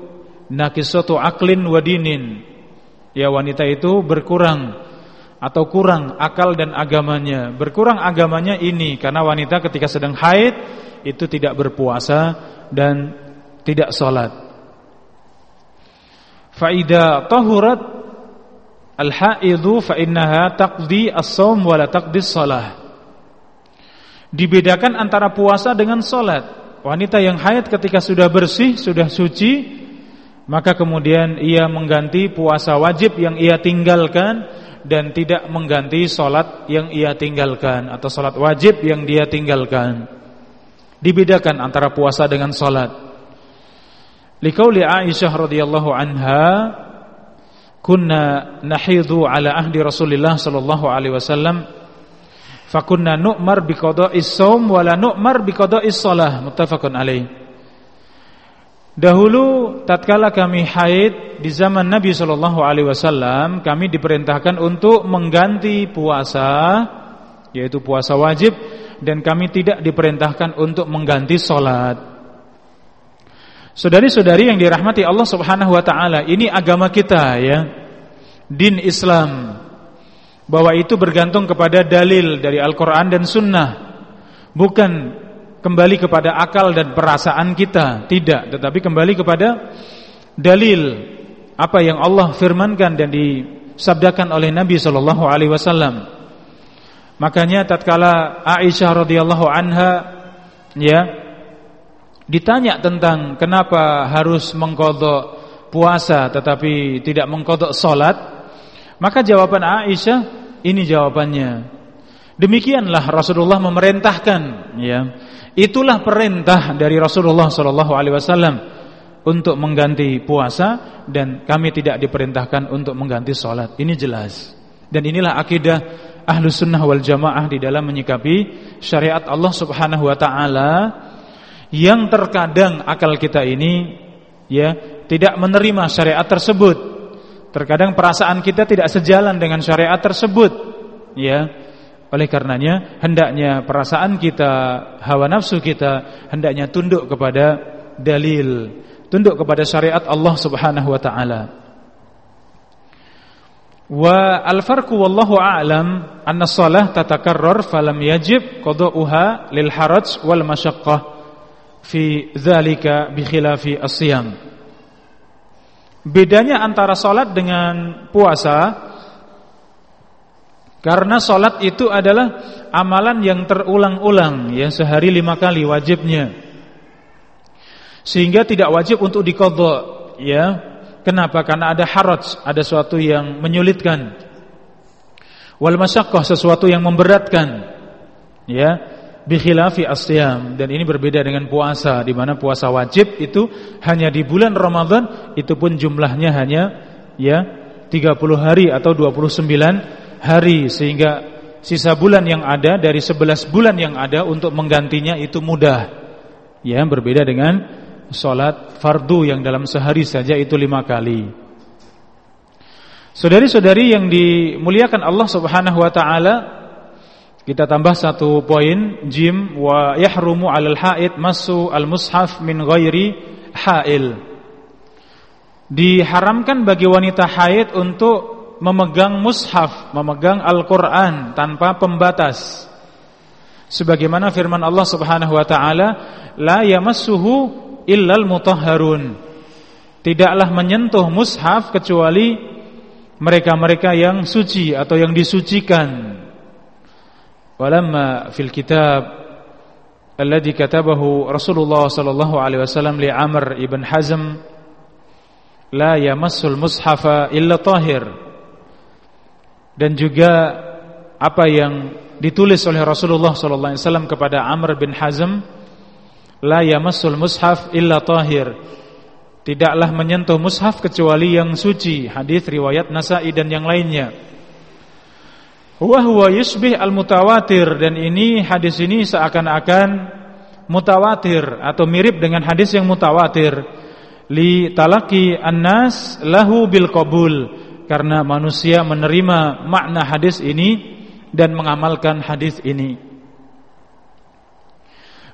nakisatu aklin wadinin. Ya wanita itu berkurang atau kurang akal dan agamanya. Berkurang agamanya ini karena wanita ketika sedang haid itu tidak berpuasa dan tidak sholat. Faida tahurat al-haidu fa innaha taqdi as-shaum wa la taqdi shalah. Dibedakan antara puasa dengan sholat. Wanita yang haid ketika sudah bersih, sudah suci, maka kemudian ia mengganti puasa wajib yang ia tinggalkan dan tidak mengganti solat yang ia tinggalkan atau solat wajib yang dia tinggalkan. Dibedakan antara puasa dengan solat. Likauli Aisyah radhiyallahu anha, kunna nahidu ala ahdi Rasulillah sallallahu alaihi wasallam, fakunna nu'mar biqada'is shaum wa la nu'mar biqada'is shalah, muttafaqun alaih. Dahulu tatkala kami haid di zaman Nabi Shallallahu alaihi wasallam, kami diperintahkan untuk mengganti puasa yaitu puasa wajib dan kami tidak diperintahkan untuk mengganti solat. Saudari-saudari yang dirahmati Allah Subhanahu wa taala, ini agama kita ya. Din Islam. Bahwa itu bergantung kepada dalil dari Al-Qur'an dan Sunnah. Bukan kembali kepada akal dan perasaan kita, tidak, tetapi kembali kepada dalil apa yang Allah firmankan dan disabdakan oleh Nabi sallallahu alaihi wasallam. Makanya tatkala Aisyah radhiyallahu anha ya ditanya tentang kenapa harus mengkodok puasa tetapi tidak mengkodok solat, maka jawaban Aisyah ini jawabannya. Demikianlah Rasulullah memerintahkan ya Itulah perintah dari Rasulullah sallallahu alaihi wasallam untuk mengganti puasa dan kami tidak diperintahkan untuk mengganti salat. Ini jelas. Dan inilah akidah Ahlus Sunnah wal Jamaah di dalam menyikapi syariat Allah Subhanahu wa taala yang terkadang akal kita ini ya tidak menerima syariat tersebut. Terkadang perasaan kita tidak sejalan dengan syariat tersebut. Ya. Oleh karenanya hendaknya perasaan kita, hawa nafsu kita hendaknya tunduk kepada dalil, tunduk kepada syariat Allah Subhanahu wa taala. Wa al-farqu wallahu a'lam anna shalah tatakarrar falam yajib qada'uha lil haraj wal masyaqqah fi dzalika bi khilafi as-siyam. Bedanya antara salat dengan puasa karena sholat itu adalah amalan yang terulang-ulang ya sehari lima kali wajibnya. Sehingga tidak wajib untuk dikodok ya. Kenapa? Karena ada haraj, ada sesuatu yang menyulitkan. Wal masyaqqah sesuatu yang memberatkan. Ya, bikhilafi asyam dan ini berbeda dengan puasa di mana puasa wajib itu hanya di bulan Ramadan itu pun jumlahnya hanya ya 30 hari atau 29 hari sehingga sisa bulan yang ada dari 11 bulan yang ada untuk menggantinya itu mudah. Ya, berbeda dengan salat fardu yang dalam sehari saja itu lima kali. Saudari-saudari yang dimuliakan Allah Subhanahu wa taala, kita tambah satu poin jim wa yahrumu 'alal haid masu al-mushaf min ghairi hail. Diharamkan bagi wanita haid untuk memegang mushaf, memegang Al-Qur'an tanpa pembatas. Sebagaimana firman Allah Subhanahu wa taala, la yamassuhu illal mutahharun. Tidaklah menyentuh mushaf kecuali mereka-mereka yang suci atau yang disucikan. Walamma fil kitab alladhi katabahu Rasulullah sallallahu alaihi wasallam li Amr ibn Hazm la yamassul mushafa illa tahir. Dan juga apa yang ditulis oleh Rasulullah sallallahu alaihi wasallam kepada Amr bin Hazm la yamassul mushaf illa tahir. Tidaklah menyentuh mushaf kecuali yang suci. Hadis riwayat Nasa'i dan yang lainnya huwa huwa yusbih al mutawatir dan ini hadis ini seakan-akan mutawatir atau mirip dengan hadis yang mutawatir li talaqi annas lahu bil qabul karena manusia menerima makna hadis ini dan mengamalkan hadis ini.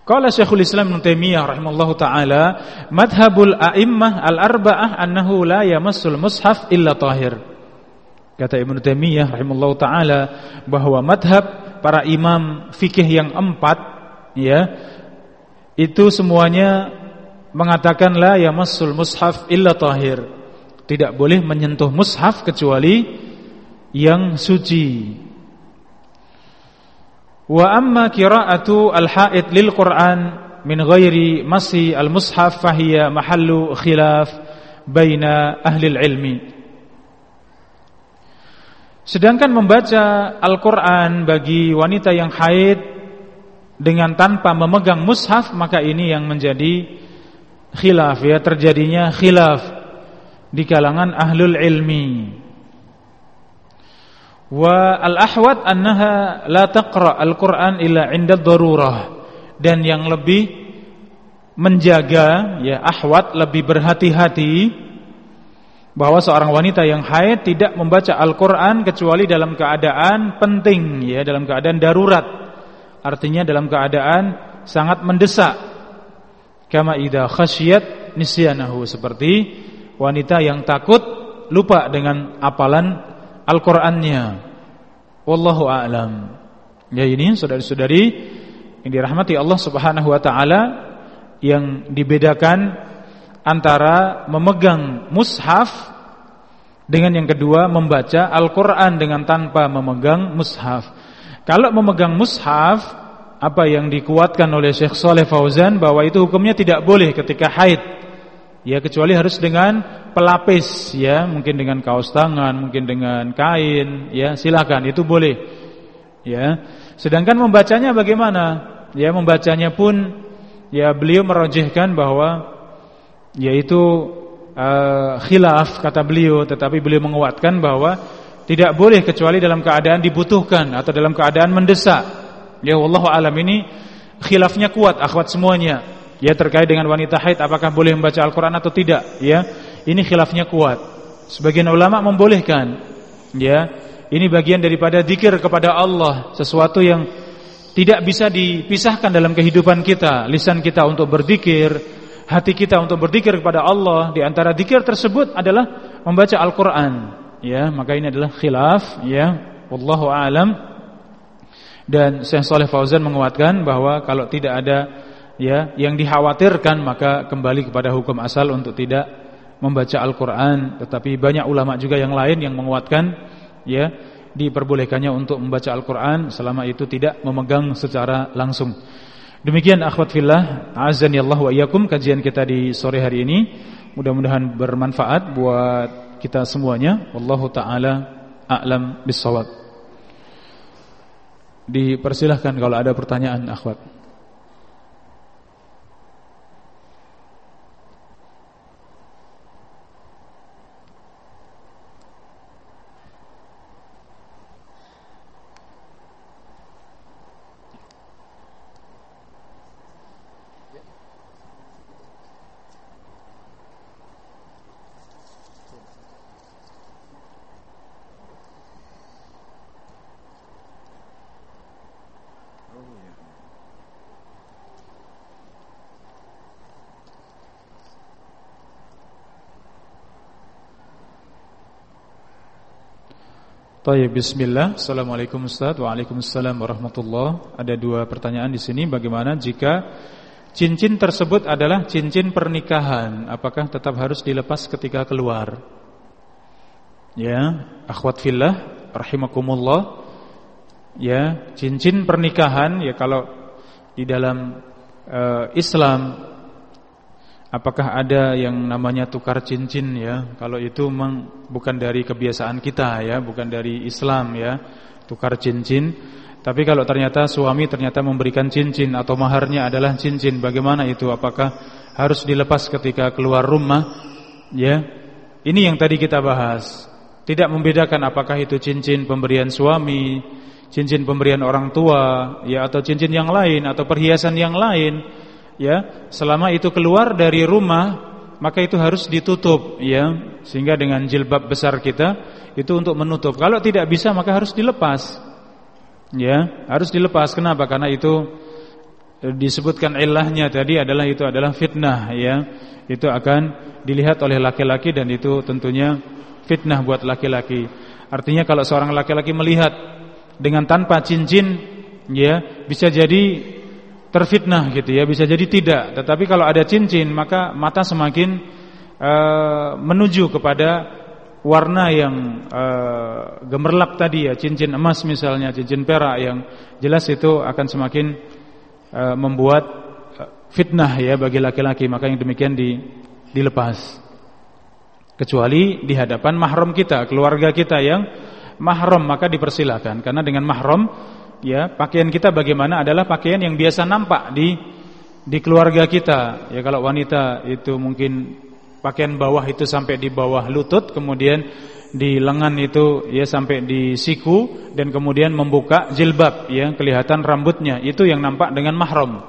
Qala Syekhul Islam Ibnu Taimiyah rahimallahu taala, madhabul a'immah al-arba'ah annahu la yamassul mushaf illa tahir. Kata Ibnu Taimiyah rahimallahu taala bahwa madhab para imam fikih yang empat ya itu semuanya mengatakan la yamassul mushaf illa tahir tidak boleh menyentuh mushaf kecuali yang suci. Wa amma qira'atu al-haid lil Qur'an min ghairi masi al-mushaf fahiya mahallu khilaf baina ahli ilmi. Sedangkan membaca Al-Qur'an bagi wanita yang haid dengan tanpa memegang mushaf maka ini yang menjadi khilaf ya terjadinya khilaf di kalangan ahlul ilmi. Wa al-ahwat annaha la taqra al-Qur'an illa 'inda darurah dan yang lebih menjaga ya ahwat lebih berhati-hati bahwa seorang wanita yang haid tidak membaca Al-Qur'an kecuali dalam keadaan penting ya dalam keadaan darurat artinya dalam keadaan sangat mendesak kama idza khasyiyat nisyanahu seperti wanita yang takut lupa dengan apalan Al-Qur'annya. Wallahu a'lam. Ya ini saudari-saudari yang dirahmati Allah Subhanahu wa taala yang dibedakan antara memegang mushaf dengan yang kedua membaca Al-Qur'an dengan tanpa memegang mushaf. Kalau memegang mushaf apa yang dikuatkan oleh Syekh Saleh Fauzan bahwa itu hukumnya tidak boleh ketika haid Ya kecuali harus dengan pelapis ya, mungkin dengan kaos tangan, mungkin dengan kain, ya silakan itu boleh. Ya. Sedangkan membacanya bagaimana? Ya membacanya pun ya beliau merojihkan bahwa yaitu uh, khilaf kata beliau, tetapi beliau menguatkan bahwa tidak boleh kecuali dalam keadaan dibutuhkan atau dalam keadaan mendesak. Ya wallahu alam ini khilafnya kuat akhwat semuanya. Ya terkait dengan wanita haid apakah boleh membaca Al-Qur'an atau tidak? Ya ini khilafnya kuat. Sebagian ulama membolehkan. Ya ini bagian daripada zikir kepada Allah sesuatu yang tidak bisa dipisahkan dalam kehidupan kita lisan kita untuk berzikir hati kita untuk berzikir kepada Allah di antara zikir tersebut adalah membaca Al-Qur'an. Ya maka ini adalah khilaf ya. Wallahu alam. Dan Syekh Saleh Fauzan menguatkan bahwa kalau tidak ada ya yang dikhawatirkan maka kembali kepada hukum asal untuk tidak membaca Al-Qur'an. Tetapi banyak ulama juga yang lain yang menguatkan ya diperbolehkannya untuk membaca Al-Qur'an selama itu tidak memegang secara langsung. Demikian akhwat fillah, azani Allah wa iyyakum kajian kita di sore hari ini. Mudah-mudahan bermanfaat buat kita semuanya. Wallahu taala a'lam bissawab. Dipersilahkan kalau ada pertanyaan akhwat. Tayyib bismillah. Assalamualaikum Ustaz. Waalaikumsalam warahmatullah. Ada dua pertanyaan di sini. Bagaimana jika cincin tersebut adalah cincin pernikahan, apakah tetap harus dilepas ketika keluar? Ya, akhwat fillah rahimakumullah. Ya, cincin pernikahan ya kalau di dalam uh, Islam Apakah ada yang namanya tukar cincin ya? Kalau itu memang bukan dari kebiasaan kita ya, bukan dari Islam ya, tukar cincin. Tapi kalau ternyata suami ternyata memberikan cincin atau maharnya adalah cincin, bagaimana itu? Apakah harus dilepas ketika keluar rumah? Ya. Ini yang tadi kita bahas. Tidak membedakan apakah itu cincin pemberian suami, cincin pemberian orang tua, ya atau cincin yang lain atau perhiasan yang lain ya selama itu keluar dari rumah maka itu harus ditutup ya sehingga dengan jilbab besar kita itu untuk menutup. Kalau tidak bisa maka harus dilepas ya harus dilepas. Kenapa? Karena itu e, disebutkan ilahnya tadi adalah itu adalah fitnah ya. Itu akan dilihat oleh laki-laki dan itu tentunya fitnah buat laki-laki. Artinya kalau seorang laki-laki melihat dengan tanpa cincin ya bisa jadi terfitnah gitu ya bisa jadi tidak. Tetapi kalau ada cincin maka mata semakin uh, menuju kepada warna yang uh, gemerlap tadi ya. Cincin emas misalnya cincin perak yang jelas itu akan semakin uh, membuat fitnah ya bagi laki-laki. Maka yang demikian di, dilepas. Kecuali di hadapan mahram kita keluarga kita yang mahram maka dipersilakan. Karena dengan mahram ya pakaian kita bagaimana adalah pakaian yang biasa nampak di di keluarga kita. Ya kalau wanita itu mungkin pakaian bawah itu sampai di bawah lutut, kemudian di lengan itu ya sampai di siku dan kemudian membuka jilbab ya kelihatan rambutnya. Itu yang nampak dengan mahram.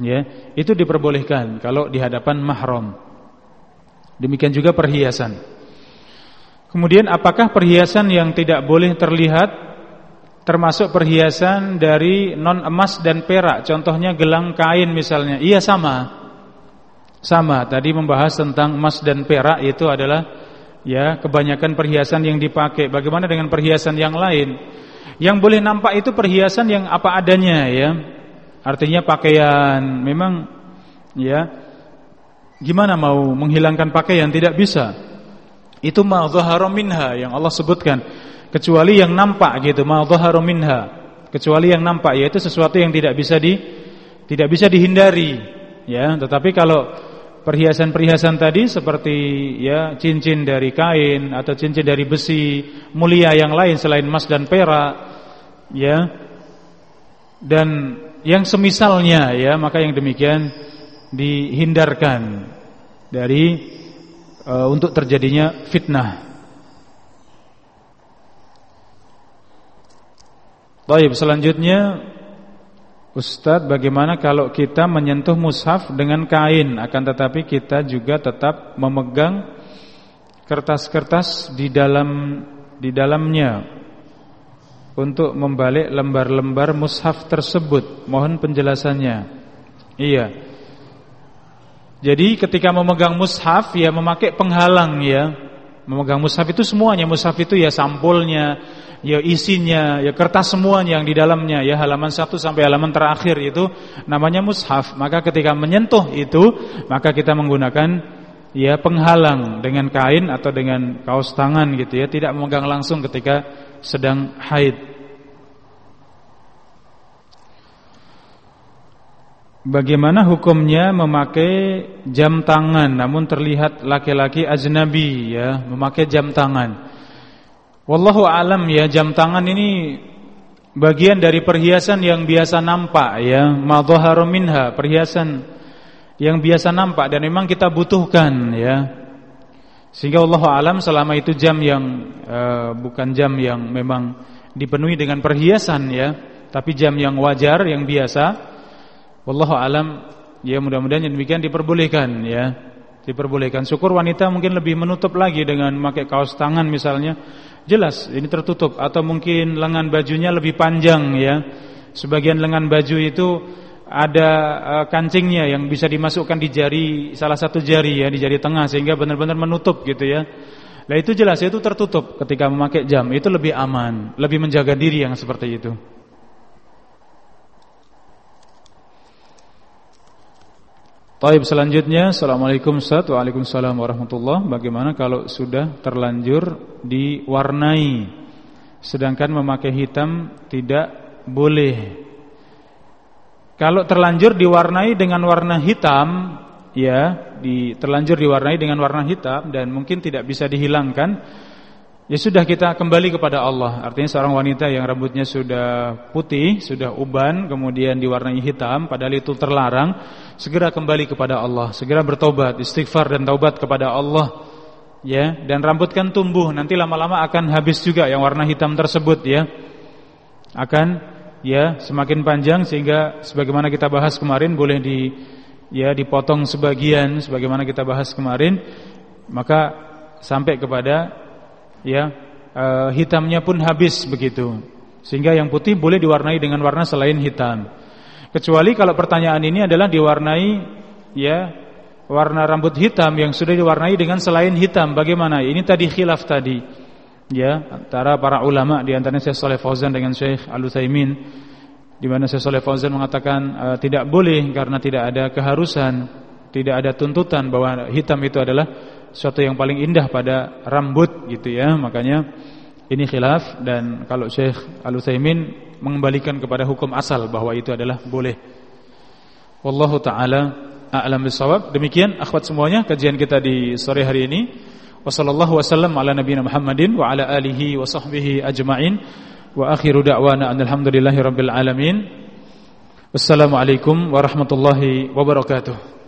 Ya itu diperbolehkan kalau di hadapan mahram. Demikian juga perhiasan. Kemudian apakah perhiasan yang tidak boleh terlihat termasuk perhiasan dari non emas dan perak. Contohnya gelang kain misalnya. Iya sama. Sama. Tadi membahas tentang emas dan perak itu adalah ya kebanyakan perhiasan yang dipakai. Bagaimana dengan perhiasan yang lain? Yang boleh nampak itu perhiasan yang apa adanya ya. Artinya pakaian. Memang ya gimana mau menghilangkan pakaian? Tidak bisa. Itu ma minha yang Allah sebutkan kecuali yang nampak gitu ma minha. Kecuali yang nampak yaitu sesuatu yang tidak bisa di tidak bisa dihindari. Ya tetapi kalau perhiasan-perhiasan tadi seperti ya cincin dari kain atau cincin dari besi mulia yang lain selain emas dan perak ya dan yang semisalnya ya maka yang demikian dihindarkan dari uh, untuk terjadinya fitnah Baik, selanjutnya Ustadz, bagaimana kalau kita menyentuh mushaf dengan kain akan tetapi kita juga tetap memegang kertas-kertas di dalam di dalamnya untuk membalik lembar-lembar mushaf tersebut. Mohon penjelasannya. Iya. Jadi ketika memegang mushaf ya memakai penghalang ya. Memegang mushaf itu semuanya, mushaf itu ya sampulnya, ya isinya, ya kertas semuanya yang di dalamnya, ya halaman satu sampai halaman terakhir itu namanya mushaf. Maka ketika menyentuh itu, maka kita menggunakan ya penghalang dengan kain atau dengan kaos tangan gitu ya, tidak memegang langsung ketika sedang haid. Bagaimana hukumnya memakai jam tangan namun terlihat laki-laki ajnabi ya, memakai jam tangan. Wallahu alam ya jam tangan ini bagian dari perhiasan yang biasa nampak ya, madhaharu minha, perhiasan yang biasa nampak dan memang kita butuhkan ya. Sehingga Allah alam selama itu jam yang uh, bukan jam yang memang dipenuhi dengan perhiasan ya, tapi jam yang wajar yang biasa. Wallahu alam ya mudah-mudahan demikian diperbolehkan ya. Diperbolehkan. Syukur wanita mungkin lebih menutup lagi dengan memakai kaos tangan misalnya Jelas ini tertutup atau mungkin lengan bajunya lebih panjang ya. Sebagian lengan baju itu ada uh, kancingnya yang bisa dimasukkan di jari salah satu jari ya di jari tengah sehingga benar-benar menutup gitu ya. Lah itu jelas itu tertutup ketika memakai jam, itu lebih aman, lebih menjaga diri yang seperti itu. Taib selanjutnya Assalamualaikum Ustaz. Waalaikumsalam warahmatullahi Bagaimana kalau sudah terlanjur diwarnai? Sedangkan memakai hitam tidak boleh. Kalau terlanjur diwarnai dengan warna hitam Ya di, terlanjur diwarnai dengan warna hitam Dan mungkin tidak bisa dihilangkan Ya sudah kita kembali kepada Allah. Artinya seorang wanita yang rambutnya sudah putih Sudah uban Kemudian diwarnai hitam Padahal itu terlarang Segera kembali kepada Allah. Segera bertobat Istighfar dan taubat kepada Allah. Ya Dan rambut kan tumbuh. Nanti lama-lama akan habis juga Yang warna hitam tersebut ya. Akan ya semakin panjang Sehingga sebagaimana kita bahas kemarin Boleh di ya dipotong sebagian Sebagaimana kita bahas kemarin. Maka sampai kepada ya uh, hitamnya pun habis begitu. Sehingga yang putih boleh diwarnai dengan warna selain hitam. Kecuali kalau pertanyaan ini adalah diwarnai ya warna rambut hitam yang sudah diwarnai dengan selain hitam. Bagaimana? Ini tadi khilaf tadi. Ya, antara para ulama di antaranya Syekh Saleh Fauzan dengan Syekh Al-Utsaimin di mana Syekh Saleh Fauzan mengatakan uh, tidak boleh karena tidak ada keharusan, tidak ada tuntutan bahwa hitam itu adalah suatu yang paling indah pada rambut gitu ya. Makanya ini khilaf dan kalau Syekh Al-Utsaimin mengembalikan kepada hukum asal bahwa itu adalah boleh. Wallahu taala a'lam bissawab. Demikian akhwat semuanya kajian kita di sore hari ini. Wassallallahu wasallam ala nabiyina Muhammadin wa ala alihi wa sahbihi ajma'in. Wa akhiru da'wana alhamdulillahi rabbil alamin. Wassalamualaikum warahmatullahi wabarakatuh.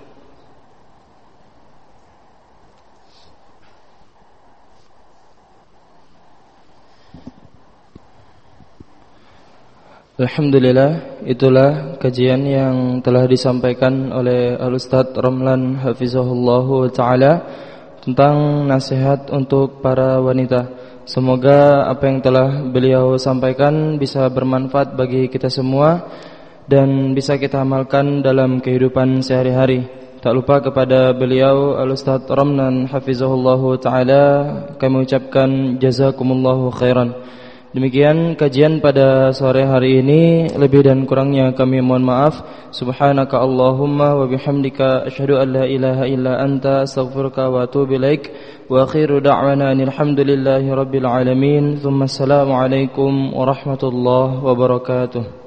Alhamdulillah itulah kajian yang telah disampaikan oleh Al-Ustaz Ramlan Hafizahullah Ta'ala Tentang nasihat untuk para wanita. Semoga apa yang telah beliau sampaikan bisa bermanfaat bagi kita semua Dan bisa kita amalkan dalam kehidupan sehari-hari. Tak lupa kepada beliau Al-Ustaz Ramlan Hafizahullah Ta'ala Kami ucapkan jazakumullahu khairan Demikian kajian pada sore hari ini. Lebih dan kurangnya kami mohon maaf. Subhanaka Allahumma wa bihamdika Ashadu an la ilaha illa anta Astaghfirka wa atubu ilaik. Wa akhiru da'wana Alhamdulillahi rabbil alamin. Thumma assalamualaikum warahmatullahi wabarakatuh